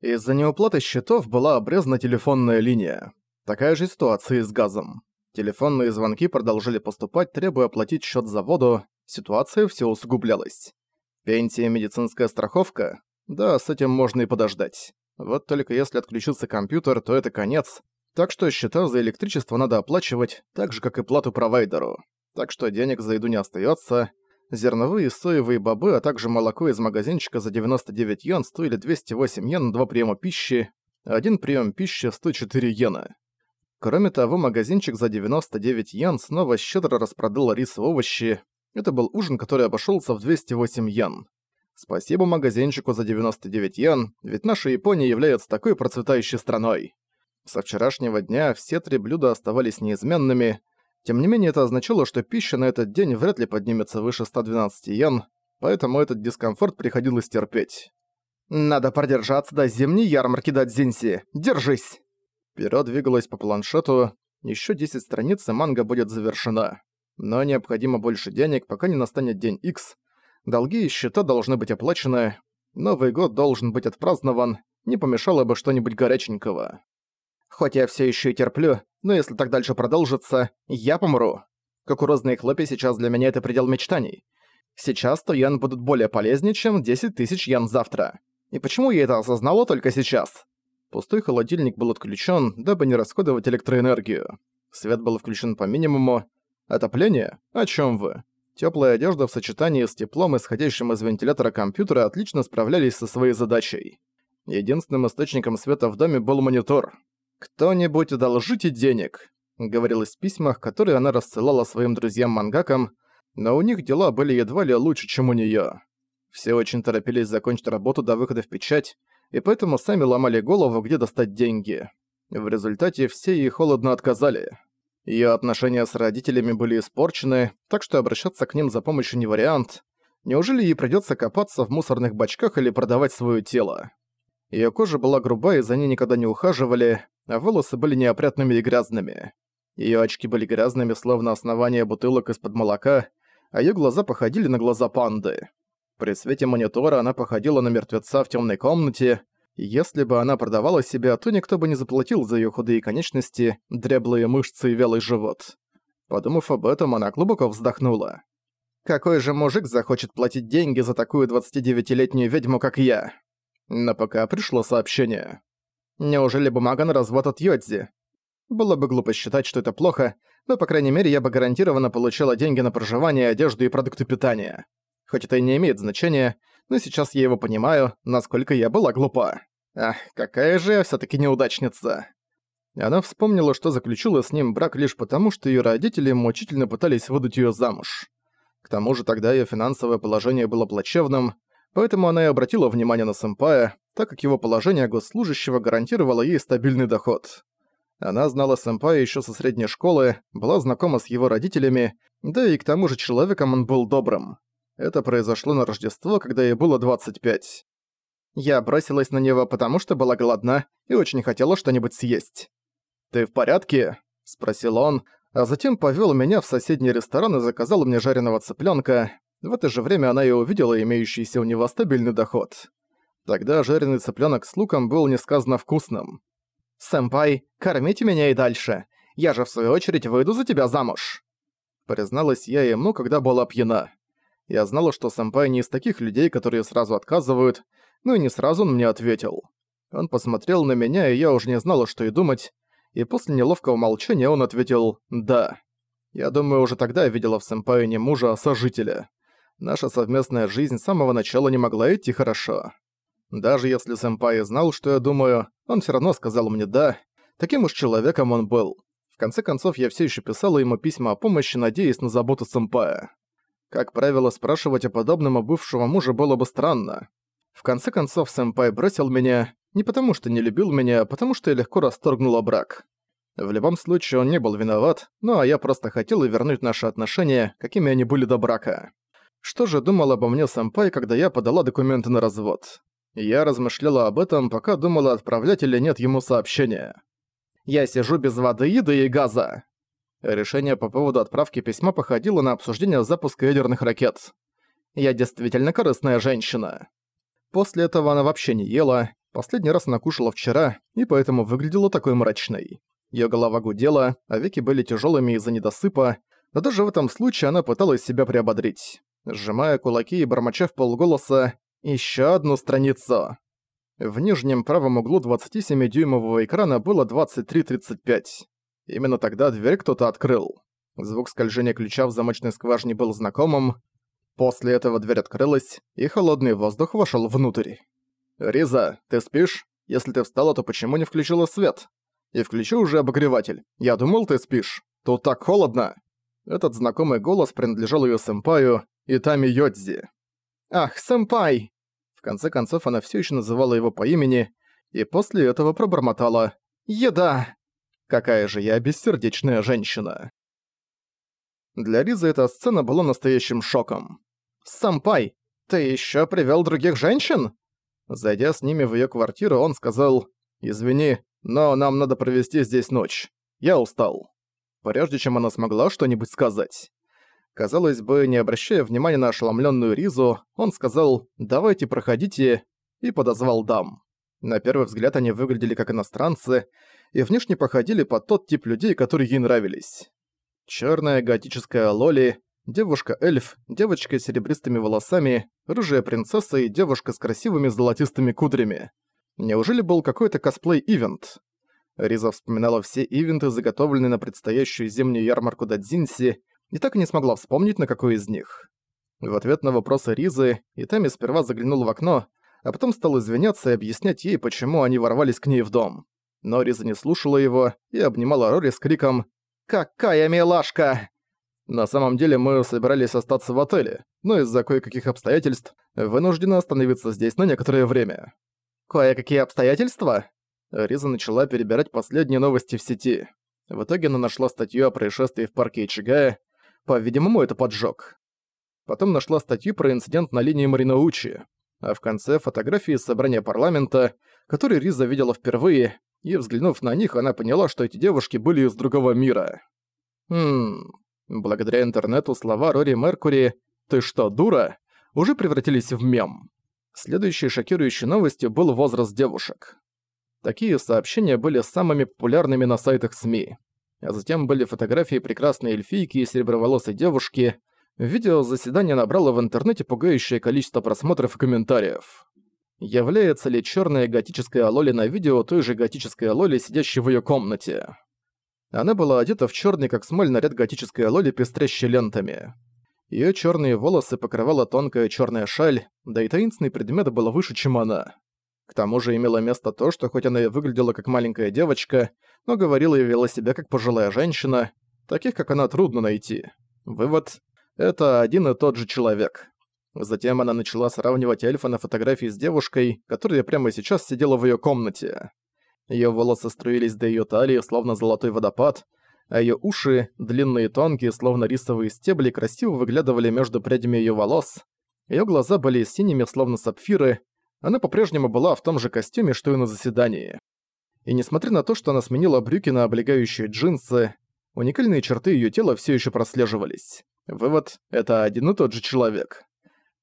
Из-за неуплаты счетов была обрезана телефонная линия. Такая же ситуация и с газом. Телефонные звонки продолжили поступать, требуя оплатить счет за воду, ситуация все усугублялась. Пенсия медицинская страховка? Да, с этим можно и подождать. Вот только если отключился компьютер, то это конец. Так что счета за электричество надо оплачивать, так же, как и плату провайдеру. Так что денег за еду не остается. Зерновые, соевые бобы, а также молоко из магазинчика за 99 йен стоили 208 йен на два приема пищи, один прием пищи 104 йена. Кроме того, магазинчик за 99 йен снова щедро распродал рис и овощи. Это был ужин, который обошелся в 208 йен. Спасибо магазинчику за 99 йен, ведь наша Япония является такой процветающей страной. Со вчерашнего дня все три блюда оставались неизменными, тем не менее, это означало, что пища на этот день вряд ли поднимется выше 112 йен, поэтому этот дискомфорт приходилось терпеть. «Надо продержаться до зимней ярмарки Дадзинси! Держись!» Перо двигалось по планшету, еще 10 страниц и манга будет завершена. Но необходимо больше денег, пока не настанет день X. Долги и счета должны быть оплачены. Новый год должен быть отпразднован, не помешало бы что-нибудь горяченького. Хоть я все еще и терплю, но если так дальше продолжится, я помру. Кукурузные хлопья сейчас для меня это предел мечтаний. Сейчас 100 ян будут более полезнее, чем 10 тысяч ян завтра. И почему я это осознала только сейчас? Пустой холодильник был отключен, дабы не расходовать электроэнергию. Свет был включен по минимуму. Отопление? О чем вы? Теплая одежда в сочетании с теплом, исходящим из вентилятора компьютера, отлично справлялись со своей задачей. Единственным источником света в доме был монитор. «Кто-нибудь одолжите денег», — говорилось в письмах, которые она рассылала своим друзьям-мангакам, но у них дела были едва ли лучше, чем у неё. Все очень торопились закончить работу до выхода в печать, и поэтому сами ломали голову, где достать деньги. В результате все ей холодно отказали. Её отношения с родителями были испорчены, так что обращаться к ним за помощью не вариант. Неужели ей придётся копаться в мусорных бачках или продавать своё тело? Её кожа была грубая, и за ней никогда не ухаживали, волосы были неопрятными и грязными. Её очки были грязными, словно основание бутылок из-под молока, а её глаза походили на глаза панды. При свете монитора она походила на мертвеца в тёмной комнате, и если бы она продавала себя, то никто бы не заплатил за её худые конечности, дряблые мышцы и вялый живот. Подумав об этом, она глубоко вздохнула. «Какой же мужик захочет платить деньги за такую 29-летнюю ведьму, как я?» Но пока пришло сообщение. Неужели бумага на развод от Йодзи? Было бы глупо считать, что это плохо, но, по крайней мере, я бы гарантированно получила деньги на проживание, одежду и продукты питания. Хоть это и не имеет значения, но сейчас я его понимаю, насколько я была глупа. Ах, какая же я всё-таки неудачница. Она вспомнила, что заключила с ним брак лишь потому, что её родители мучительно пытались выдать её замуж. К тому же тогда её финансовое положение было плачевным, поэтому она и обратила внимание на сэмпая, так как его положение госслужащего гарантировало ей стабильный доход. Она знала сэмпая еще со средней школы, была знакома с его родителями, да и к тому же человеком он был добрым. Это произошло на Рождество, когда ей было 25. Я бросилась на него, потому что была голодна и очень хотела что-нибудь съесть. «Ты в порядке?» – спросил он, а затем повёл меня в соседний ресторан и заказал мне жареного цыплёнка. В это же время она и увидела имеющийся у него стабильный доход. Тогда жареный цыплёнок с луком был несказанно вкусным. «Сэмпай, кормите меня и дальше. Я же в свою очередь выйду за тебя замуж». Призналась я ему, когда была пьяна. Я знала, что сэмпай не из таких людей, которые сразу отказывают, но и не сразу он мне ответил. Он посмотрел на меня, и я уже не знала, что и думать, и после неловкого молчания он ответил «да». Я думаю, уже тогда я видела в сэмпае не мужа, а сожителя. Наша совместная жизнь с самого начала не могла идти хорошо. Даже если сэмпай знал, что я думаю, он все равно сказал мне «да». Таким уж человеком он был. В конце концов, я все еще писала ему письма о помощи, надеясь на заботу сэмпая. Как правило, спрашивать о подобном у бывшего мужа было бы странно. В конце концов, сэмпай бросил меня не потому, что не любил меня, а потому, что я легко расторгнула брак. В любом случае, он не был виноват, ну а я просто хотела вернуть наши отношения, какими они были до брака. Что же думал обо мне сэмпай, когда я подала документы на развод? Я размышляла об этом, пока думала, отправлять или нет ему сообщение. «Я сижу без воды, еды и газа». Решение по поводу отправки письма походило на обсуждение запуска ядерных ракет. «Я действительно корыстная женщина». После этого она вообще не ела, Последний раз она кушала вчера, и поэтому выглядела такой мрачной. Её голова гудела, а веки были тяжёлыми из-за недосыпа, но даже в этом случае она пыталась себя приободрить, сжимая кулаки и бормоча в полголоса «Ещё одну страницу». В нижнем правом углу 27-дюймового экрана было 23.35. Именно тогда дверь кто-то открыл. Звук скольжения ключа в замочной скважине был знакомым. После этого дверь открылась, и холодный воздух вошёл внутрь. «Риза, ты спишь? Если ты встала, то почему не включила свет? И включи уже обогреватель. Я думал, ты спишь. Тут так холодно!» Этот знакомый голос принадлежал её сэмпаю, Итами Йодзи. «Ах, сэмпай!» В конце концов, она всё ещё называла его по имени, и после этого пробормотала «Еда!» Какая же я бессердечная женщина. Для Ризы эта сцена была настоящим шоком. «Сампай, ты ещё привёл других женщин?» Зайдя с ними в её квартиру, он сказал «Извини, но нам надо провести здесь ночь. Я устал». Прежде чем она смогла что-нибудь сказать. Казалось бы, не обращая внимания на ошеломлённую Ризу, он сказал «давайте проходите» и подозвал дам. На первый взгляд они выглядели как иностранцы и внешне походили под тот тип людей, которые ей нравились. Чёрная готическая Лоли, девушка-эльф, девочка с серебристыми волосами, рыжая принцесса и девушка с красивыми золотистыми кудрями. Неужели был какой-то косплей-ивент? Риза вспоминала все ивенты, заготовленные на предстоящую зимнюю ярмарку Дадзинси, и так и не смогла вспомнить, на какой из них. В ответ на вопросы Ризы, Итами сперва заглянул в окно, а потом стал извиняться и объяснять ей, почему они ворвались к ней в дом. Но Риза не слушала его и обнимала Рори с криком «Какая милашка!» На самом деле мы собирались остаться в отеле, но из-за кое-каких обстоятельств вынуждены остановиться здесь на некоторое время. «Кое-какие обстоятельства?» Риза начала перебирать последние новости в сети. В итоге она нашла статью о происшествии в парке Ичигая. По-видимому, это поджог. Потом нашла статью про инцидент на линии Мариноучи. А в конце фотографии из собрания парламента, который Риза видела впервые, и, взглянув на них, она поняла, что эти девушки были из другого мира. Хм... Благодаря интернету слова Рори Меркури «Ты что, дура?» уже превратились в мем. Следующей шокирующей новостью был возраст девушек. Такие сообщения были самыми популярными на сайтах СМИ. А затем были фотографии прекрасной эльфийки и сереброволосой девушки. Видео заседания набрало в интернете пугающее количество просмотров и комментариев. Является ли черная готическая Лоли на видео той же готической Лоли, сидящей в ее комнате? Она была одета в черный, как смоль, наряд готической Лоли, пестрящей лентами. Ее черные волосы покрывала тонкая черная шаль, да и таинственный предмет был выше, чем она. К тому же имело место то, что хоть она и выглядела как маленькая девочка, но говорила и вела себя как пожилая женщина, таких как она трудно найти. Вывод – это один и тот же человек. Затем она начала сравнивать эльфа на фотографии с девушкой, которая прямо сейчас сидела в её комнате. Её волосы струились до её талии, словно золотой водопад, а её уши, длинные и тонкие, словно рисовые стебли, красиво выглядывали между прядями её волос. Её глаза были синими, словно сапфиры. Она по-прежнему была в том же костюме, что и на заседании. И несмотря на то, что она сменила брюки на облегающие джинсы, уникальные черты её тела всё ещё прослеживались. Вывод – это один и тот же человек.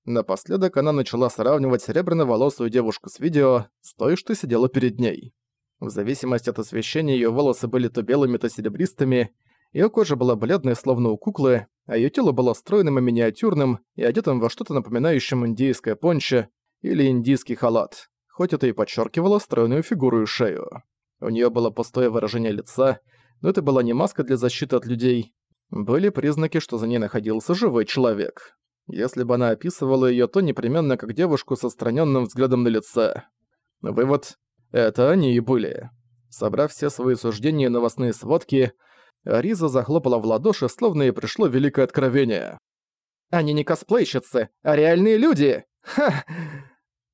Напоследок она начала сравнивать серебряно-волосую девушку с видео с той, что сидела перед ней. В зависимости от освещения её волосы были то белыми, то серебристыми, её кожа была бледной, словно у куклы, а её тело было стройным и миниатюрным и одетым во что-то напоминающее индийское пончо или индийский халат, хоть это и подчеркивало стройную фигуру и шею. У неё было пустое выражение лица, но это была не маска для защиты от людей. Были признаки, что за ней находился живой человек. Если бы она описывала её, то непременно как девушку со странённым взглядом на лице. Вывод – это они и были. Собрав все свои суждения и новостные сводки, Риза захлопала в ладоши, словно ей пришло великое откровение. «Они не косплейщицы, а реальные люди! Ха!»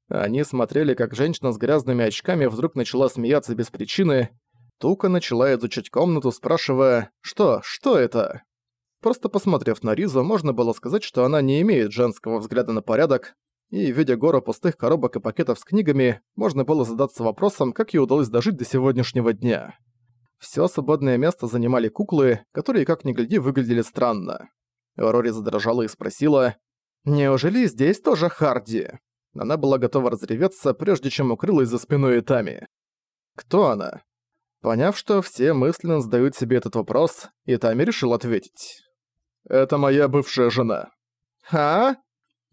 Они смотрели, как женщина с грязными очками вдруг начала смеяться без причины. Тука начала изучать комнату, спрашивая «Что? Что это?» Просто посмотрев на Ризу, можно было сказать, что она не имеет женского взгляда на порядок, и, видя гору пустых коробок и пакетов с книгами, можно было задаться вопросом, как ей удалось дожить до сегодняшнего дня. Всё свободное место занимали куклы, которые, как ни гляди, выглядели странно. Рори задрожала и спросила, «Неужели здесь тоже Харди?» Она была готова разреветься, прежде чем укрылась за спиной Итами. Кто она? Поняв, что все мысленно задают себе этот вопрос, Итами решил ответить. «Это моя бывшая жена». «А?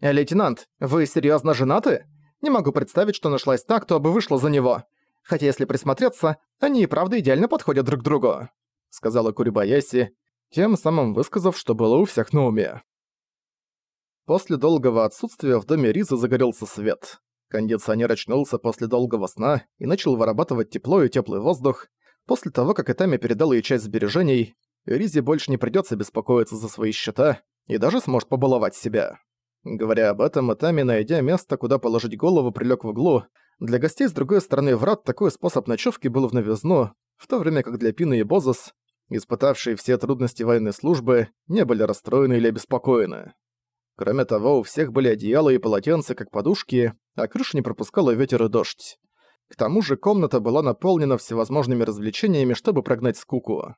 Лейтенант, вы серьезно женаты? Не могу представить, что нашлась та, кто бы вышла за него. Хотя если присмотреться, они и правда идеально подходят друг к другу», — сказала Курибаяси, тем самым высказав, что было у всех на уме. После долгого отсутствия в доме Ризы загорелся свет. Кондиционер очнулся после долгого сна и начал вырабатывать тепло и теплый воздух. После того, как Итами передал ей часть сбережений, Ризе больше не придётся беспокоиться за свои счета и даже сможет побаловать себя. Говоря об этом, Итами, найдя место, куда положить голову, прилёг в углу. Для гостей с другой стороны врат такой способ ночевки был в новизну, в то время как для Пины и Бозос, испытавшие все трудности военной службы, не были расстроены или обеспокоены. Кроме того, у всех были одеяла и полотенца как подушки, а крыша не пропускала ветер и дождь. К тому же комната была наполнена всевозможными развлечениями, чтобы прогнать скуку.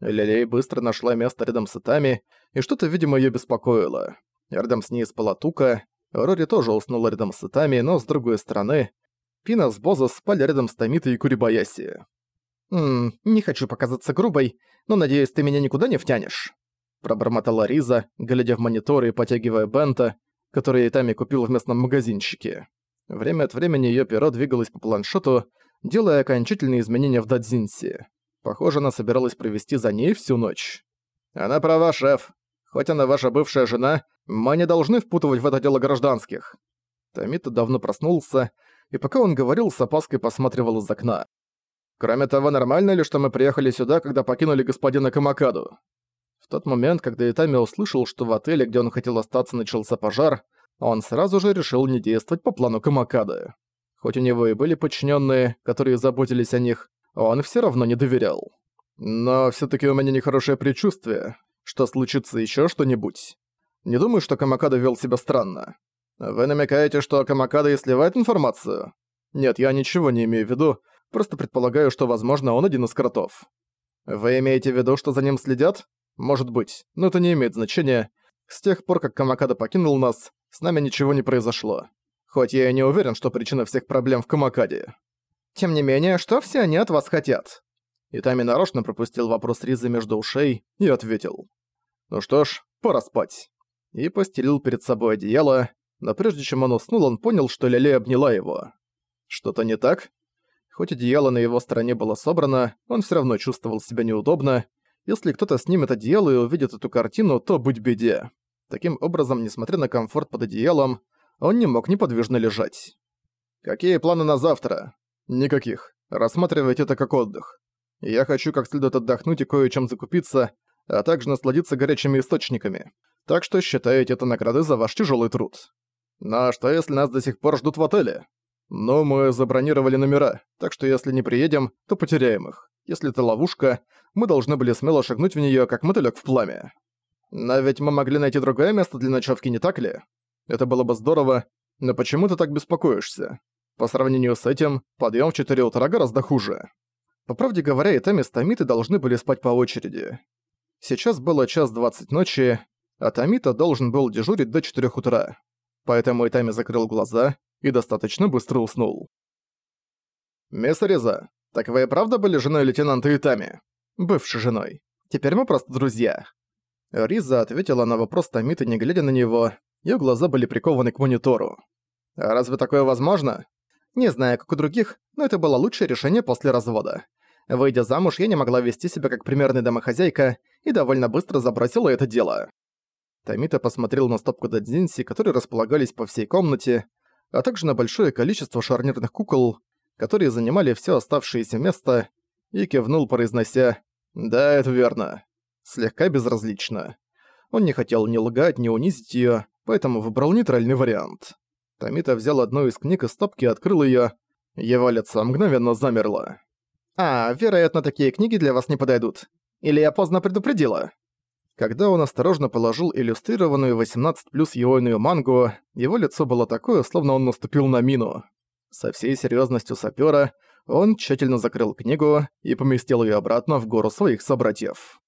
Лилей быстро нашла место рядом с Итами, и что-то, видимо, её беспокоило. Рядом с ней спала Тука, Рори тоже уснула рядом с Итами, но с другой стороны, Пина с Боза спали рядом с Томитой и Курибаяси. «Ммм, не хочу показаться грубой, но надеюсь, ты меня никуда не втянешь?» Пробормотала Риза, глядя в монитор и потягивая бента, который Итами купил в местном магазинчике. Время от времени её перо двигалось по планшету, делая окончательные изменения в Дадзинси. Похоже, она собиралась провести за ней всю ночь. «Она права, шеф. Хоть она ваша бывшая жена, мы не должны впутывать в это дело гражданских». Томита давно проснулся, и пока он говорил, с опаской посматривал из окна. «Кроме того, нормально ли, что мы приехали сюда, когда покинули господина Камакаду?» В тот момент, когда Итами услышал, что в отеле, где он хотел остаться, начался пожар, он сразу же решил не действовать по плану Камакады. Хоть у него и были подчиненные, которые заботились о них, он все равно не доверял. Но все таки у меня нехорошее предчувствие, что случится еще что-нибудь. Не думаю, что Камакада вел себя странно. Вы намекаете, что Камакада и сливает информацию? Нет, я ничего не имею в виду, просто предполагаю, что, возможно, он один из кротов. Вы имеете в виду, что за ним следят? Может быть, но это не имеет значения. С тех пор, как Камакада покинул нас, с нами ничего не произошло. Хоть я и не уверен, что причина всех проблем в Камакаде. Тем не менее, что все они от вас хотят? Итами нарочно пропустил вопрос Ризы между ушей и ответил. Ну что ж, пора спать. И постелил перед собой одеяло, но прежде чем он уснул, он понял, что Леле обняла его. Что-то не так? Хоть одеяло на его стороне было собрано, он все равно чувствовал себя неудобно. Если кто-то снимет одеяло и увидит эту картину, то быть беде. Таким образом, несмотря на комфорт под одеялом, он не мог неподвижно лежать. «Какие планы на завтра?» «Никаких. Рассматривайте это как отдых. Я хочу как следует отдохнуть и кое-чем закупиться, а также насладиться горячими источниками. Так что считайте это наградой за ваш тяжелый труд. Ну а что если нас до сих пор ждут в отеле? Ну, мы забронировали номера, так что если не приедем, то потеряем их. Если это ловушка, мы должны были смело шагнуть в нее, как мотылек в пламя. Но ведь мы могли найти другое место для ночевки, не так ли? Это было бы здорово, но почему ты так беспокоишься? По сравнению с этим, подъем в 4 утра гораздо хуже. По правде говоря, и Тами с должны были спать по очереди. Сейчас было час двадцать ночи, а Томита должен был дежурить до 4 утра. Поэтому Итами закрыл глаза и достаточно быстро уснул. «Мисс Реза, так вы и правда были женой лейтенанта Итами?» «Бывшей женой. Теперь мы просто друзья». Риза ответила на вопрос Томиты, не глядя на него, её глаза были прикованы к монитору. «А разве такое возможно?» Не знаю, как у других, но это было лучшее решение после развода. Выйдя замуж, я не могла вести себя как примерная домохозяйка и довольно быстро забросила это дело. Тамита посмотрел на стопку дадзинси, которые располагались по всей комнате, а также на большое количество шарнирных кукол, которые занимали все оставшееся место, и кивнул, произнося «Да, это верно». Слегка безразлично. Он не хотел ни лгать, ни унизить её, поэтому выбрал нейтральный вариант. Тамита взял одну из книг из стопки и открыл её. Его лицо мгновенно замерло. «А, вероятно, такие книги для вас не подойдут. Или я поздно предупредила?» Когда он осторожно положил иллюстрированную 18+, яойную мангу, его лицо было такое, словно он наступил на мину. Со всей серьёзностью сапёра он тщательно закрыл книгу и поместил её обратно в гору своих собратьев.